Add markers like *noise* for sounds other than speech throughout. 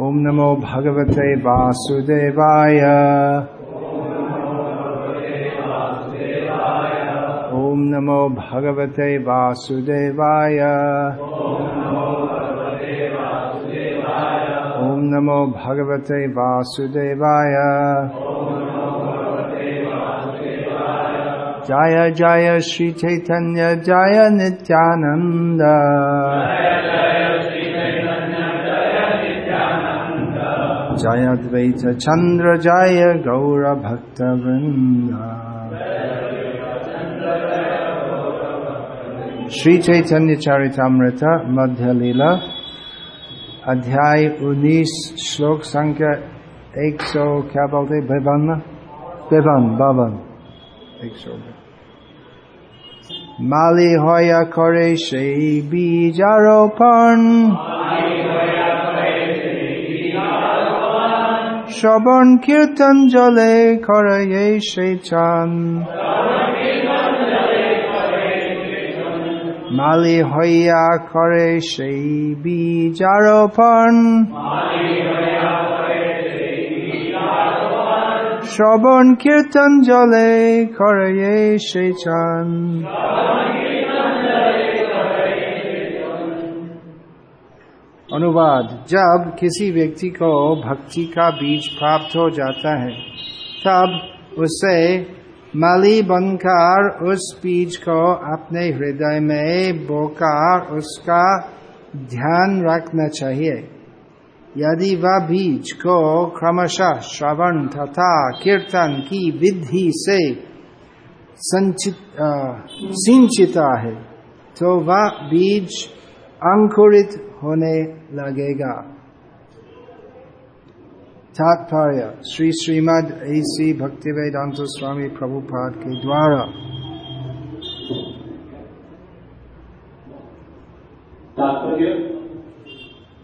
ॐ नमो भगवते वासुदेवाय। ॐ नमो भगवते वासुदेवाय। ॐ नमो भगवते वासुदेवाय। जय जय श्री चैतन्य, जय नित्यानन्द। जय द्वैत चन्द्र जय गौरभक्तवृन्द श्री चैतन्य चरितमृत मध्य लीला अध्याय उन्नीस श्लोक संख्या एक सौ क्या बोलते बेबन बेबन बावन एक सौ মালি হয়া করে সেই বীজারোপণ শ্রবণ কীর্তন জলে এই সেই চান। মালি হইয়া করে সেই বীজারোপণ। শ্রবণ কীর্তন জলে এই সেই চান। अनुवाद। जब किसी व्यक्ति को भक्ति का बीज प्राप्त हो जाता है, तब उसे माली बनकर उस बीज को अपने हृदय में बोकर उसका ध्यान रखना चाहिए। यदि वह बीज को क्रमशः श्रवण तथा कीर्तन की विधि से संचित सिंचिता है तो वह बीज अंकुरित होने लगेगा तात्पर्य श्री श्रीमद ऐसी भक्ति वेदांत स्वामी प्रभुपाद के द्वारा तात्पर्य,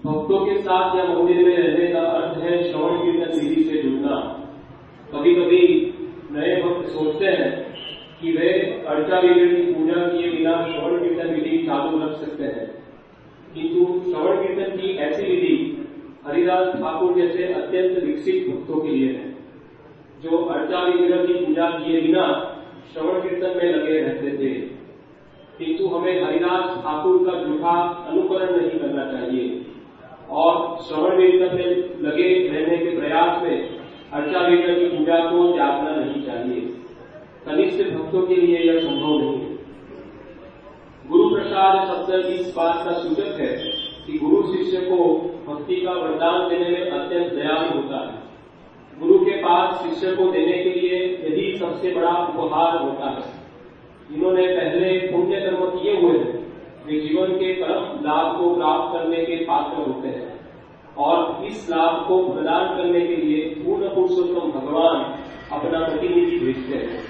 भक्तों के साथ या मंदिर में रहने का अर्थ है श्रवण कीर्तन विधि से जुड़ना कभी कभी नए भक्त सोचते हैं कि वे अर्चा विग्रह की पूजा किए बिना श्रवण कीर्तन विधि चालू रख सकते हैं। किंतु श्रवण कीर्तन की ऐसी विधि हरिदास ठाकुर जैसे अत्यंत विकसित भक्तों के लिए है, जो अर्चा विग्रह की पूजा किए बिना श्रवण कीर्तन में लगे रहते थे। किंतु हमें हरिदास ठाकुर का झूठा अनुकरण नहीं करना चाहिए और श्रवण कीर्तन में लगे रहने के प्रयास में अर्चा विग्रह की पूजा को त्यागना नहीं चाहिए। कनिष्ठ भक्तों के लिए यह संभव नहीं प्रसाद शब्द इस बात का सूचक है कि गुरु शिष्य को भक्ति का वरदान देने में अत्यंत दयालु होता है। गुरु के पास शिष्य को देने के लिए यही सबसे बड़ा उपहार होता है। जिन्होंने पहले पुण्य कर्म किए हुए हैं। वे जीवन के परम लाभ को प्राप्त करने के पात्र होते हैं और इस लाभ को प्रदान करने के लिए पूर्ण पुरुषोत्तम भगवान अपना प्रतिनिधि भेजते हैं।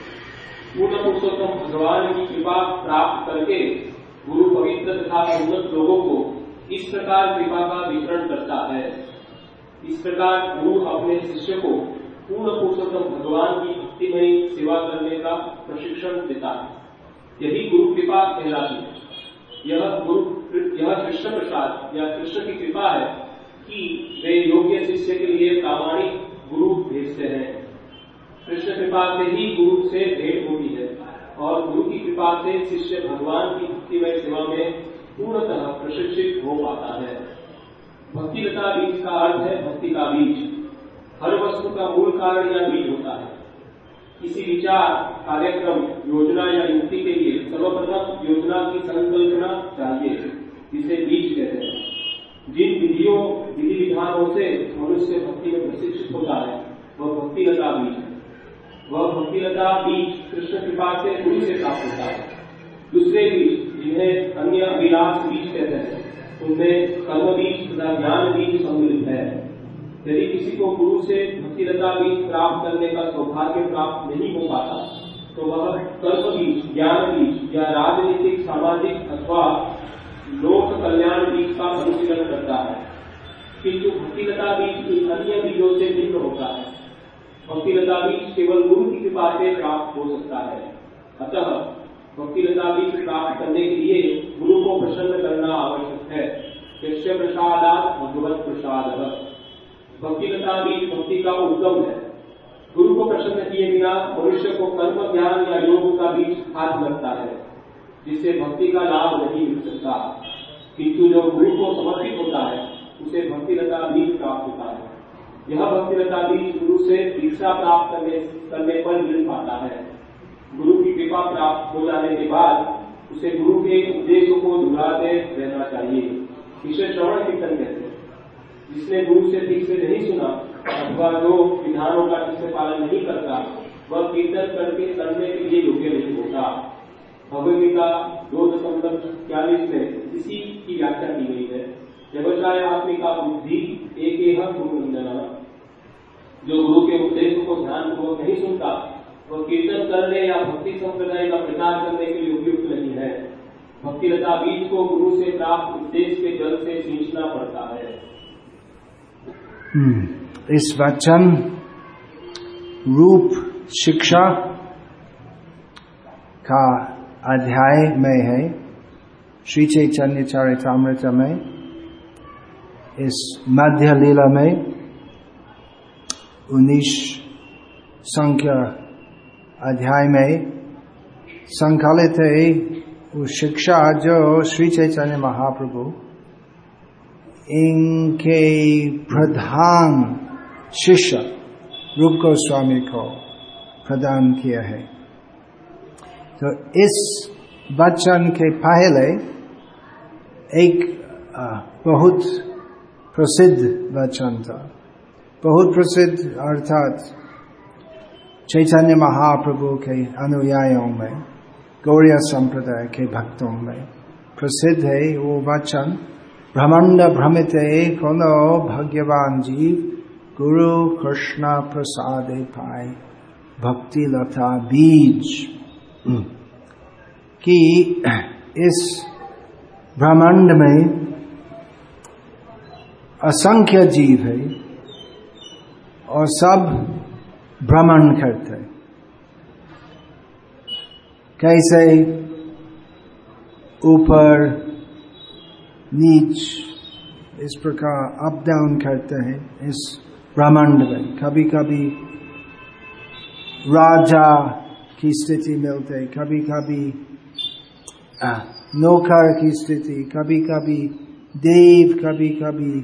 पूर्ण पुरुषोत्तम भगवान की कृपा प्राप्त करके गुरु पवित्र तथा उन्नत लोगों को इस प्रकार कृपा का वितरण करता है। इस प्रकार गुरु अपने शिष्य को पूर्ण पुरुषोत्तम भगवान की भक्तिमय सेवा करने का प्रशिक्षण देता है। यही गुरु कृपा कहलाती है। यह गुरु यह कृष्ण प्रसाद या कृष्ण की कृपा है कि वे योग्य शिष्य के लिए प्रामाणिक गुरु भेजते हैं। कृष्ण कृपा से ही गुरु से भेंट होती है और गुरु की कृपा से शिष्य भगवान की भक्तिमय सेवा में पूर्णतः प्रशिक्षित हो पाता है। भक्तिलता बीज का अर्थ है भक्ति का बीज। हर वस्तु का मूल कारण या बीज होता है। किसी विचार, कार्यक्रम, योजना या युक्ति के लिए सर्वप्रथम योजना की संकल्पना चाहिए, जिसे बीज कहते हैं। जिन विधियों, विधि विधानों से मनुष्य भक्ति में प्रशिक्षित होता है, वह भक्तिलता बीज है। वह भक्तिलता बीज कृष्ण कृपा से गुरु से प्राप्त होता है। दूसरे बीज जिन्हें अन्य अभिलाष बीज कहते हैं, उनमें कर्म बीज तथा ज्ञान बीज सम्मिलित है। यदि किसी को गुरु से भक्तिलता बीज प्राप्त करने का सौभाग्य प्राप्त नहीं हो पाता तो वह कर्म बीज, ज्ञान बीज या राजनीतिक, सामाजिक अथवा लोक कल्याण बीज का अनुशीलन करता है। किंतु भक्तिलता बीज इन अन्य बीजों से भिन्न होता है। भक्तिलता बीज केवल गुरु की कृपा से प्राप्त हो सकता है। अतः भक्तिलता बीज प्राप्त करने के लिए गुरु को प्रसन्न करना आवश्यक है। शिष्य प्रसादात भगवत प्रसाद। भक्ति लता बीज भक्ति का उद्गम है। गुरु को प्रसन्न किए बिना मनुष्य को कर्म, ज्ञान या योग का बीज हाथ लगता है, जिससे भक्ति का लाभ नहीं मिल सकता। किंतु जो गुरु को समर्पित होता है, उसे भक्ति लता बीज प्राप्त होता है। यह भक्ति लता बीज गुरु से दीक्षा प्राप्त करने पर मिल पाता है। गुरु की कृपा प्राप्त हो जाने के बाद उसे गुरु के उपदेशों को दोहराते रहना चाहिए। इसे श्रवण कीर्तन कहते हैं। जिसने गुरु से ठीक से नहीं सुना, अथवा जो विधानों का ठीक से पालन नहीं करता, वह कीर्तन करके करने के लिए योग्य नहीं होता। भगवदगीता दो दशमलव चालीस में इसी की व्याख्या की गई है। व्यवसाय आत्मिका बुद्धि एक गुरु निंदना जो गुरु के उपदेश को ध्यान पूर्वक नहीं सुनता वह कीर्तन करने या भक्ति संप्रदाय का प्रचार करने के लिए उपयुक्त नहीं है। भक्ति लता बीज को गुरु से प्राप्त उपदेश के जल से सींचना पड़ता है। हम्म, इस वचन रूप शिक्षा का अध्याय में है। श्री चैतन्य चरितमृत में इस मध्य लीला में उन्नीस संख्या अध्याय में संकलित है वो शिक्षा जो श्री चैतन्य महाप्रभु इनके प्रधान शिष्य रूप गोस्वामी को प्रदान किया है। तो इस वचन के पहले एक बहुत प्रसिद्ध वचन था। बहुत प्रसिद्ध, अर्थात चैतन्य महाप्रभु के अनुयायों में, गौरिया संप्रदाय के भक्तों में। प्रसिद्ध है वो वचन, ब्रह्मांड भ्रमित कोनो भाग्यवान जीव गुरु कृष्ण प्रसाद पाए। भक्ति लता बीज। कि इस ब्रह्मांड में असंख्य जीव है और सब भ्रमण करते। कैसे? ऊपर, नीच, इस प्रकार अप डाउन करते हैं इस ब्रह्मांड में। कभी कभी राजा की स्थिति मिलते कभी कभी नौकर की स्थिति कभी कभी देव कभी कभी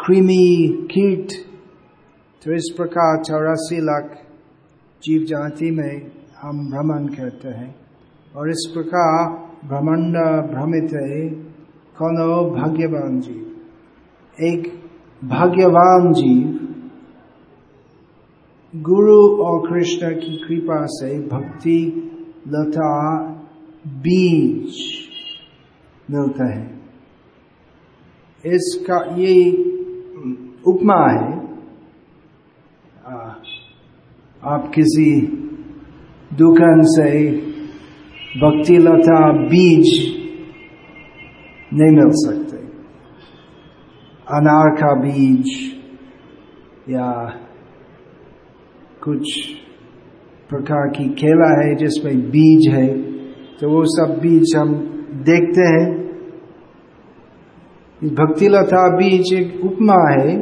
कृमि कीट तो इस प्रकार चौरासी लाख जीव जाति में हम भ्रमण करते हैं। और इस प्रकार ब्रह्मांड भ्रमित है, कोनो भाग्यवान जीव। एक भाग्यवान जीव गुरु और कृष्ण की कृपा से भक्ति, लता, बीज मिलता है। इसका ये उपमा है आप किसी दुकान से भक्ति लता बीज नहीं मिल सकते। अनार का बीज या कुछ प्रकार की केला है जिसमें बीज है तो वो सब बीज हम देखते हैं। भक्ति लता बीज एक उपमा है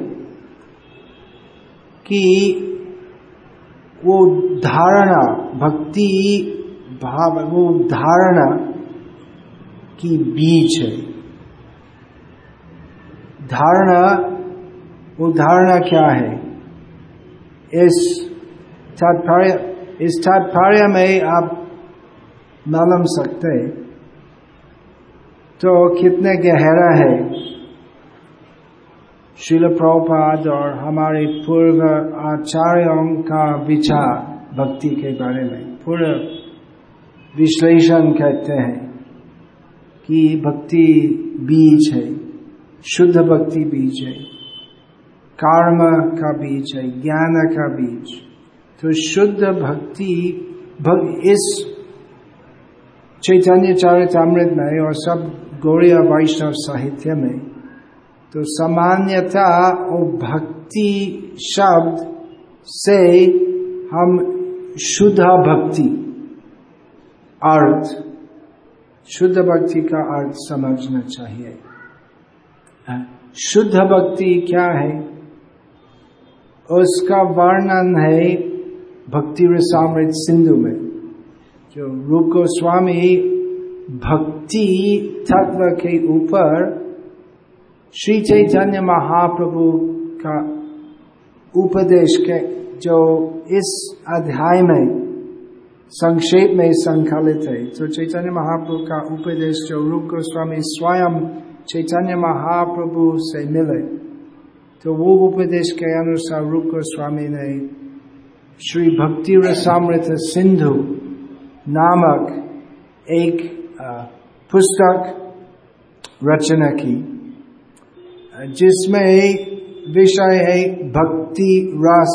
कि वो धारणा, भक्ति भाव, वो धारणा की बीज है। धारणा, वो धारणा क्या है? इस तात्पर्य इस तात्पर्य में आप मालूम सकते तो कितने गहरा है? शिल प्रभुपाद और हमारे पूर्व आचार्यों का विचार भक्ति के बारे में पूर्व विश्लेषण कहते हैं कि भक्ति बीज है शुद्ध भक्ति बीज है कर्म का बीज है ज्ञान का बीज। तो शुद्ध भक्ति भग, इस चैतन्य चरितमृत में और सब गौड़िया वैष्णव साहित्य में तो सामान्यता भक्ति शब्द से हम शुद्ध भक्ति, अर्थ, शुद्ध भक्ति का अर्थ समझना चाहिए। शुद्ध भक्ति क्या है? उसका वर्णन है भक्ति रसामृत सिंधु में, जो रूप गोस्वामी भक्ति तत्व के ऊपर श्री चैतन्य महाप्रभु का उपदेश के जो इस अध्याय में संक्षेप में संकलित है तो चैतन्य महाप्रभु का उपदेश जो रूप गोस्वामी स्वयं चैतन्य महाप्रभु से मिले तो वो उपदेश के अनुसार रूप गोस्वामी ने श्री भक्ति रसामृत सिंधु नामक एक पुस्तक रचना की जिसमें विषय है भक्ति रस,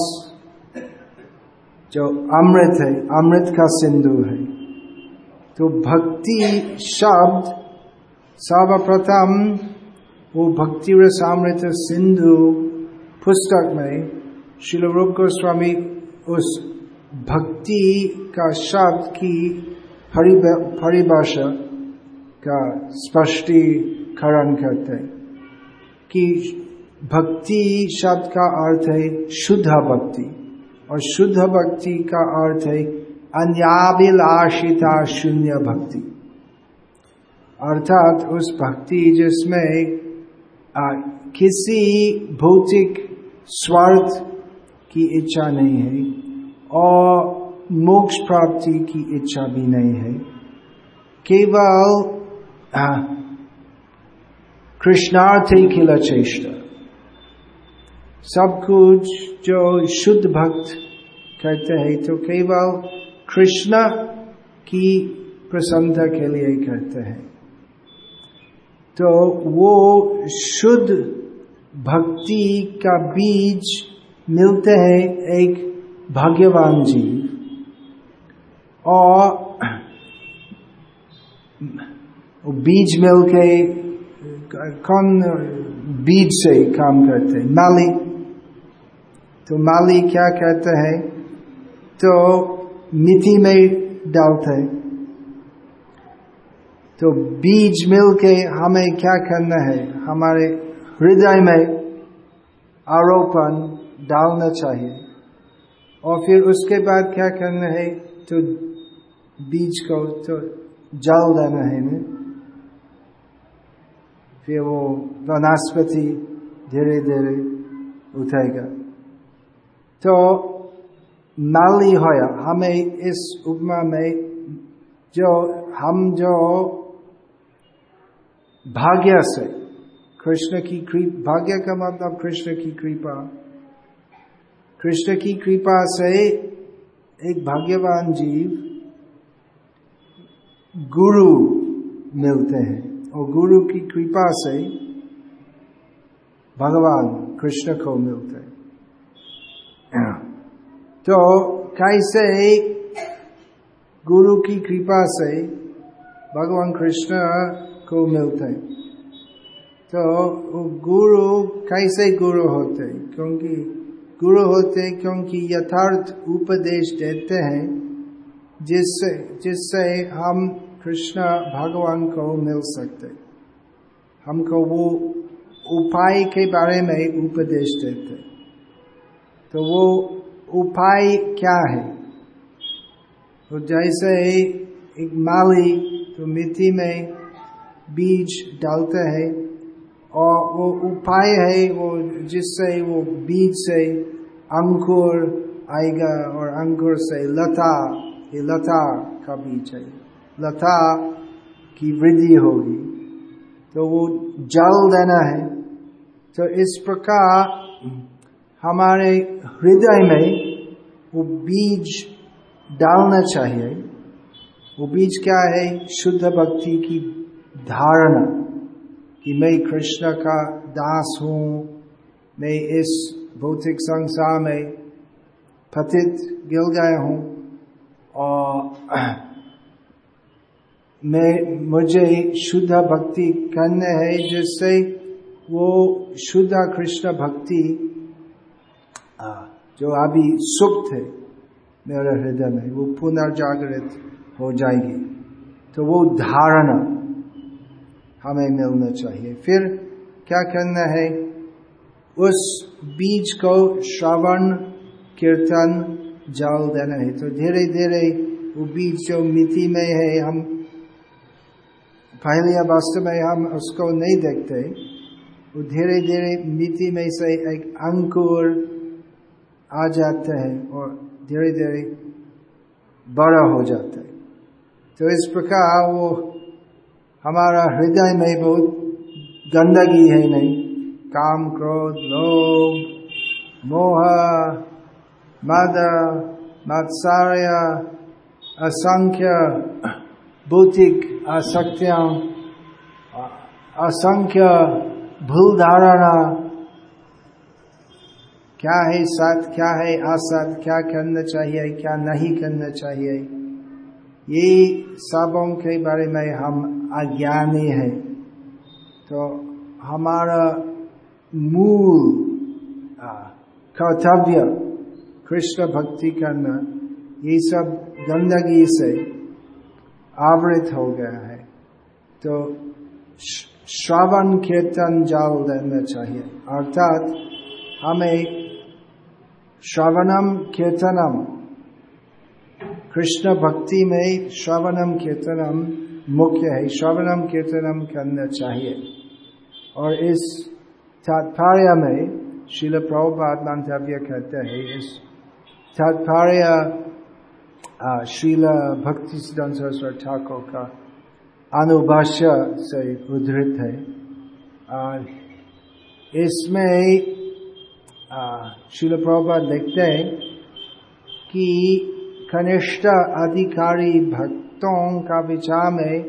जो अमृत है, अमृत का सिंधु है। तो भक्ति शब्द सर्वप्रथम वो भक्ति रसामृत सिंधु पुस्तक में शिल रूप गोस्वामी उस भक्ति का शब्द की परिभाषा का स्पष्टीकरण करते हैं। कि भक्ति शब्द का अर्थ है शुद्ध भक्ति। और शुद्ध भक्ति का अर्थ है अन्याभिलाषिता शून्य भक्ति। अर्थात उस भक्ति जिसमें किसी भौतिक स्वार्थ की इच्छा नहीं है और मोक्ष प्राप्ति की इच्छा भी नहीं है। केवल कृष्णार्थ खिला चेष्टा सब कुछ जो शुद्ध भक्त करते हैं तो केवल कृष्ण की प्रसन्नता के लिए करते हैं तो वो शुद्ध भक्ति का बीज मिलते हैं एक भाग्यवान जीव और बीज मिलके कौन बीज से काम करते हैं? माली। तो माली क्या कहते हैं? तो मिट्टी में डालते हैं। तो बीज मिलके हमें क्या करना है? हमारे हृदय में आरोपण डालना चाहिए। और फिर उसके बाद क्या करना है? तो बीज को तो जल देना है। ना फिर वो वनस्पति धीरे धीरे उठेगा। तो नाली होया, हमें इस उपमा में जो हम जो भाग्य से, कृष्ण की कृपा, भाग्य का मतलब कृष्ण की कृपा। कृष्ण की कृपा से एक भाग्यवान जीव गुरु मिलते हैं। और गुरु की कृपा से भगवान कृष्ण को मिलते तो कैसे गुरु की कृपा से भगवान कृष्ण को मिलते तो गुरु कैसे गुरु होते क्योंकि गुरु होते क्योंकि यथार्थ उपदेश देते हैं, जिससे जिससे हम कृष्ण भगवान को मिल सकते। हमको वो उपाय के बारे में उपदेश देते। तो वो उपाय क्या है? तो जैसे एक माली तो मिट्टी में बीज डालते हैं और वो उपाय है वो जिससे वो बीज से अंकुर आएगा और अंकुर से लता, ये लता का बीज है। लता की वृद्धि होगी। तो वो जल देना है। तो इस प्रकार हमारे हृदय में वो बीज डालना चाहिए। वो बीज क्या है? शुद्ध भक्ति की धारणा कि मैं कृष्ण का दास हूँ। मैं इस भौतिक संसार में पतित गिल गया हूँ और मैं, मुझे शुद्ध भक्ति करने है, जिससे वो शुद्ध कृष्ण भक्ति जो अभी सुप्त है, मेरे हृदय में, वो पुनर्जागृत हो जाएगी। तो वो धारणा हमें मिलना चाहिए। फिर क्या करना है? उस बीज को श्रवण, कीर्तन, जल देना है। तो धीरे धीरे वो बीज जो मिट्टी में है, हम पहले वास्तव में हम उसको नहीं देखते। वो धीरे धीरे मिट्टी में से एक अंकुर आ जाते हैं और धीरे धीरे बड़ा हो जाता है। तो इस प्रकार वो हमारा हृदय में बहुत गंदगी है नहीं। काम, क्रोध, लोभ, मोह, मद, मत्सार्य, असंख्य भौतिक आसक्तियाँ, असंख्य भूल धारणा, क्या है सत क्या है असत क्या करना चाहिए, क्या नहीं करना चाहिए, ये सबों के बारे में हम अज्ञानी हैं। तो हमारा मूल कर्तव्य, कृष्ण भक्ति करना, ये सब गंदगी से आवृत हो गया है। तो श्रवण कीर्तन जाल देना चाहिए। अर्थात हमें श्रवणम कीर्तनम कृष्ण भक्ति में श्रवणम कीर्तनम मुख्य है। श्रवणम कीर्तनम करना चाहिए। और इस तात्पर्य में शिल प्रभुपाद मंतव्य कहते हैं, इस तात्पर्य श्रील भक्ति सिद्धांत सरस्वती ठाकुर का अनुभाष्य से उद्धृत है। इसमें शिल प्रभुपाद लिखते हैं कि कनिष्ठ अधिकारी भक्तों का विचार में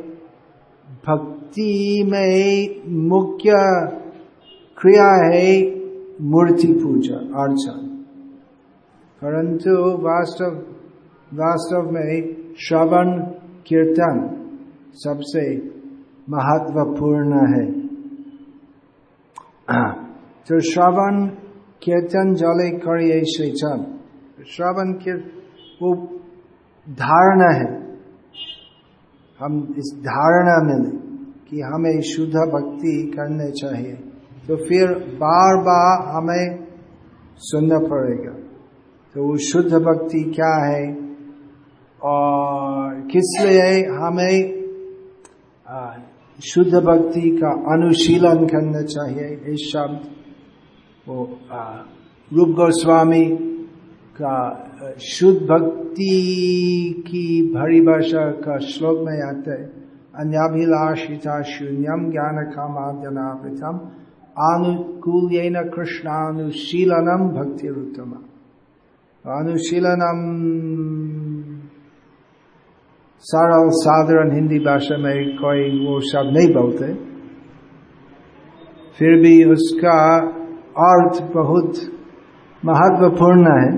भक्ति में मुख्य क्रिया है मूर्ति पूजा, अर्चन। परंतु वास्तव वास्तव में श्रवण कीर्तन सबसे महत्वपूर्ण है। *clears throat* तो श्रवण कीर्तन जले करिए चल श्रवण वो धारणा है। हम इस धारणा मिले कि हमें शुद्ध भक्ति करने चाहिए। तो फिर बार बार हमें सुनना पड़ेगा। तो वो शुद्ध भक्ति क्या है? और किस लिए हमें शुद्ध भक्ति का अनुशीलन करना चाहिए? इस शब्द वो रूप गोस्वामी का शुद्ध भक्ति की भरी भाषा का श्लोक में आता अन्याभिलाषिता शून्यम ज्ञान कामाद्यनावृतम आनुकूल कृष्णानुशीलनम भक्ति अनुशीलनम सरल साधारण हिंदी भाषा में कोई वो शब्द नहीं बोलते फिर भी उसका अर्थ बहुत महत्वपूर्ण है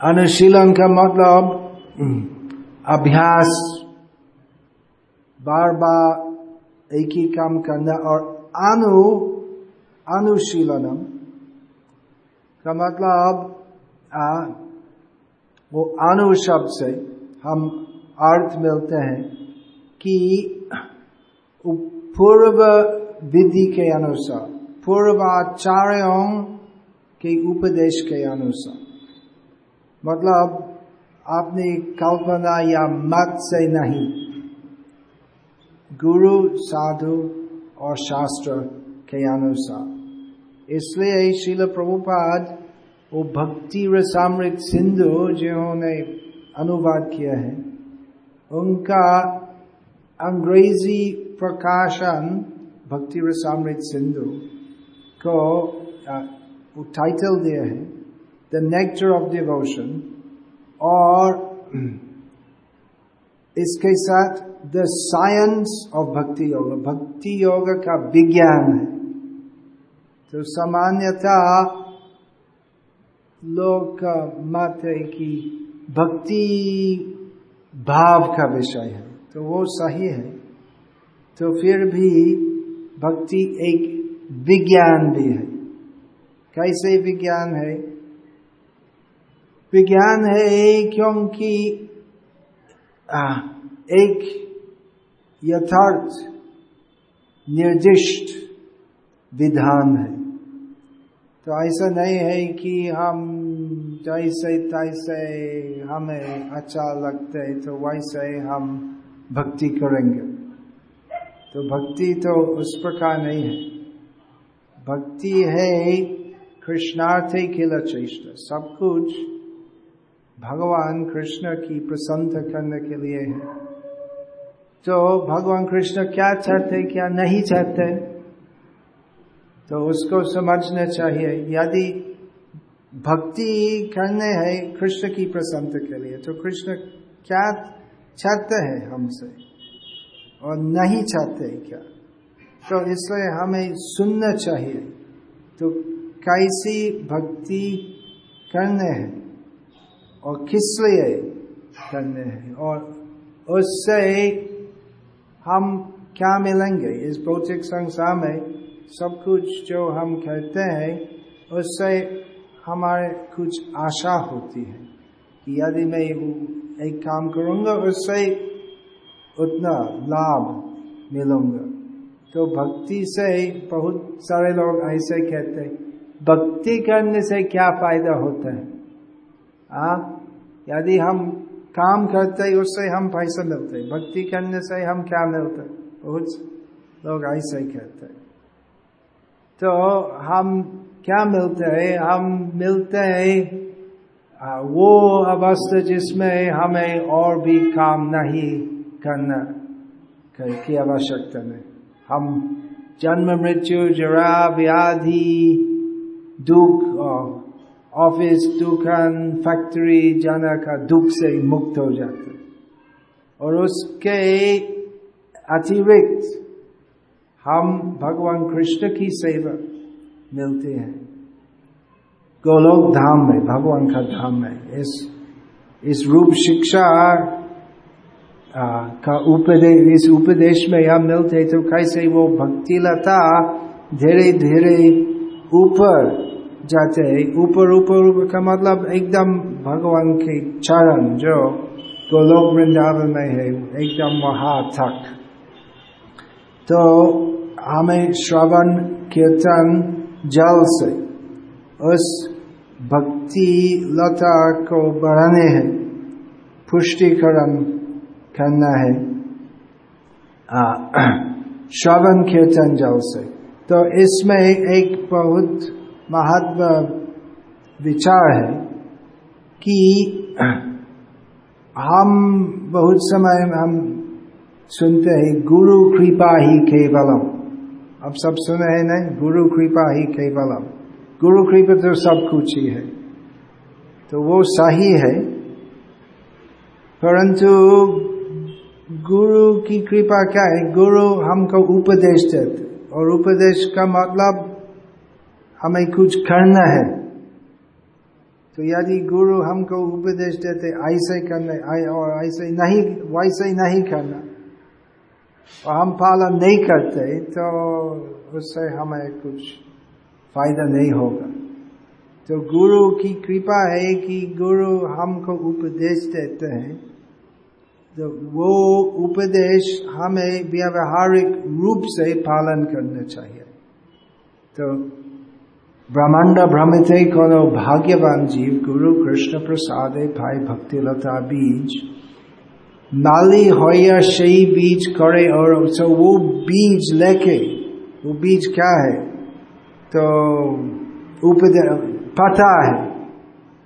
अनुशीलन का मतलब अभ्यास बार बार एक ही काम करना और अनु अनुशीलनम का मतलब आ, वो अनु शब्द से हम अर्थ मिलते हैं कि पूर्व विधि के अनुसार, पूर्वाचार्यों के उपदेश के अनुसार। मतलब आपने कल्पना या मत से नहीं। गुरु, साधु और शास्त्र के अनुसार। इसलिए शिल प्रभुपाद वो भक्ति रसामृत सिंधु जिन्होंने अनुवाद किया है, उनका अंग्रेज़ी प्रकाशन भक्ति रसामृत सिंधु को टाइटल दिया है द नेक्टर ऑफ़ डिवोशन और इसके साथ द साइंस ऑफ़ भक्ति योग भक्ति योग का विज्ञान है। तो सामान्यता लोग का मत है कि भक्ति भाव का विषय है। तो वो सही है। तो फिर भी भक्ति एक विज्ञान भी है। कैसे विज्ञान है? विज्ञान है क्योंकि एक यथार्थ, निर्दिष्ट विधान है। तो ऐसा नहीं है कि हम जैसे तैसे हमें अच्छा लगता है तो वैसे हम भक्ति करेंगे। तो भक्ति तो उस प्रकार नहीं है। भक्ति है कृष्णार्थ किल चेष्ट सब कुछ भगवान कृष्ण की प्रसन्न करने के लिए है। तो भगवान कृष्ण क्या चाहते क्या नहीं चाहते तो उसको समझना चाहिए। यदि भक्ति करने है कृष्ण की प्रसन्न के लिए तो कृष्ण क्या चाहते हैं हमसे? और नहीं चाहते क्या? तो इसलिए हमें सुनना चाहिए। तो कैसी भक्ति करने है? और किस लिए करने हैं? और उससे हम क्या मिलेंगे? इस भौतिक संसार में सब कुछ जो हम कहते हैं, उससे हमारे कुछ आशा होती है कि यदि मैं एक काम करूँगा, उससे उतना लाभ मिलूँगा। तो भक्ति से बहुत सारे लोग ऐसे कहते हैं, भक्ति करने से क्या फ़ायदा होता है? आ, यदि हम काम करते उससे हम पैसा मिलते भक्ति करने से हम क्या मिलते बहुत लोग ऐसे कहते हैं। तो हम क्या मिलते हैं? हम मिलते हैं वो अवस्था जिसमें हमें और भी काम नहीं करना की आवश्यकता नहीं। हम जन्म, मृत्यु, जरा, व्याधि, दुख ऑफ़िस, दुकान, फैक्ट्री, जाने का दुख से मुक्त हो जाते और उसके अतिरिक्त हम भगवान कृष्ण की सेवा मिलते हैं। गोलोक धाम में, भगवान का धाम में, इस इस रूप शिक्षा का उपदेश इस उपदेश में हम मिलते तो कैसे वो भक्ति लता धीरे धीरे ऊपर जाते हैं। ऊपर ऊपर ऊपर का मतलब एकदम भगवान के चरण जो गोलोक वृंदावन में है, एकदम वहाँ तो हमें श्रवण, कीर्तन जल से उस भक्ति लता को बढ़ाने हैं, पुष्टिकरण करना है। *clears throat* श्रवण, कीर्तन जल से तो इसमें एक बहुत महत्व विचार है कि *clears throat* हम बहुत समय हम सुनते हैं, गुरु कृपा ही केवलम। अब सब सुने हैं नहीं गुरु कृपा ही केवलम। गुरु कृपा तो सब कुछ ही है। तो वो सही है। परंतु गुरु की कृपा क्या है? गुरु हमको उपदेश देते। और उपदेश का मतलब हमें कुछ करना है। तो यदि गुरु हमको उपदेश देते, ऐसे करने और ऐसे नहीं, वैसे नहीं करना और हम पालन नहीं करते तो उससे हमें कुछ फ़ायदा नहीं होगा। तो गुरु की कृपा है कि गुरु हमको उपदेश देते हैं। तो वो उपदेश हमें व्यावहारिक रूप से पालन करना चाहिए। तो ब्रह्मांड भ्रमित कोनो भाग्यवान जीव, गुरु कृष्ण प्रसाद भाई भक्ति लता बीज। नाली हो या सही बीज करे और तो वो बीज लेके वो बीज क्या है तो उपदे पता है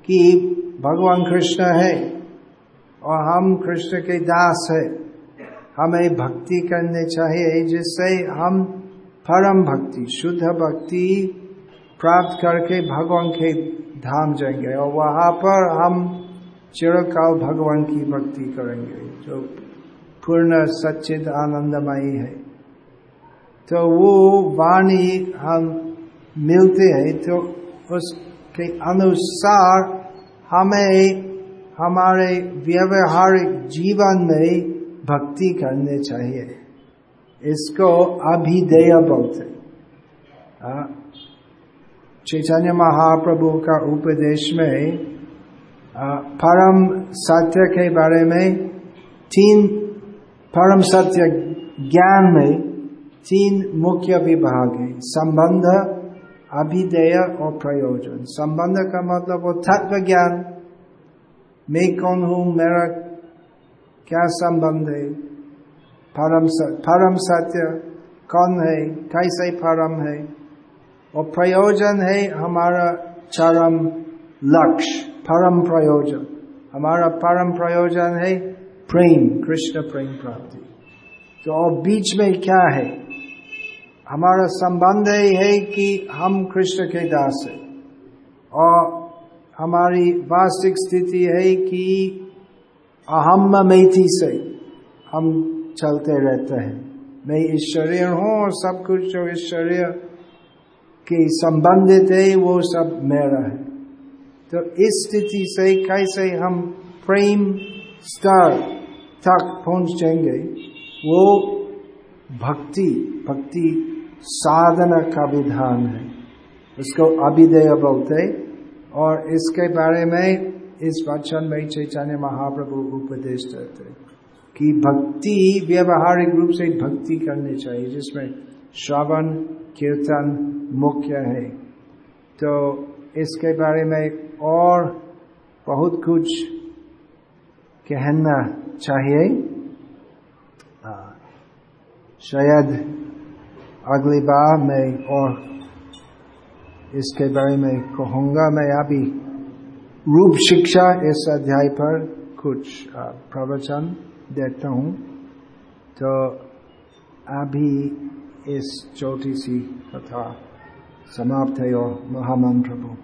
कि भगवान कृष्ण है और हम कृष्ण के दास है हमें भक्ति करने चाहिए जिससे हम परम भक्ति शुद्ध भक्ति प्राप्त करके भगवान के धाम जाएँगे और वहाँ पर हम चिरकाल भगवान की भक्ति करेंगे। जो पूर्ण सचिद आनंदमयी है। तो वो वाणी हम मिलते हैं तो उसके अनुसार हमें हमारे व्यवहारिक जीवन में भक्ति करने चाहिए। इसको अभिधेय बोलते चैतन्य महाप्रभु का उपदेश में परम सत्य के बारे में तीन परम सत्य ज्ञान में तीन मुख्य विभाग है, संबंध, अभिधेय और प्रयोजन। संबंध का मतलब वो तत्व ज्ञान। मैं कौन हूँ, मेरा क्या संबंध है? परम परम सत्य कौन है? कैसे परम है? और प्रयोजन है हमारा चरम लक्ष्य, परम प्रयोजन। हमारा परम प्रयोजन है प्रेम, कृष्ण प्रेम प्राप्ति। तो और बीच में क्या है? हमारा संबंध है कि हम कृष्ण के दास है। और हमारी वास्तविक स्थिति है कि अहम मैथी से हम चलते रहते हैं। मैं ईश्वरीय हूँ और सब कुछ जो ईश्वरीय के संबंधित है, वो सब मेरा है। तो इस स्थिति से कैसे हम प्रेम स्तर तक पहुँचेंगे, वो भक्ति भक्ति साधना का विधान है। उसको अभिदय बोलते और इसके बारे में इस वचन में चैतन्य महाप्रभु उपदेश देते कि भक्ति, व्यवहारिक रूप से भक्ति करनी चाहिए, जिसमें श्रवण, कीर्तन मुख्य है। तो इसके बारे में और बहुत कुछ कहना चाहिए शायद अगली बार मैं और इसके बारे में कहूँगा मैं अभी रूप शिक्षा इस अध्याय पर कुछ प्रवचन देता हूँ तो अभी इस छोटी सी कथा समाप्त है और महामन प्रभु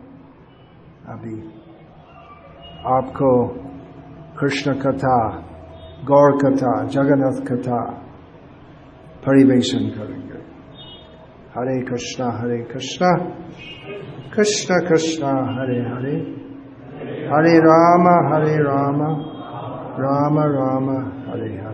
अभी आपको कृष्ण कथा गौर कथा जगन्नाथ कथा परिवेशन करेंगे हरे कृष्णा हरे कृष्णा कृष्ण कृष्णा हरे हरे हरे राम हरे राम राम राम हरे हरे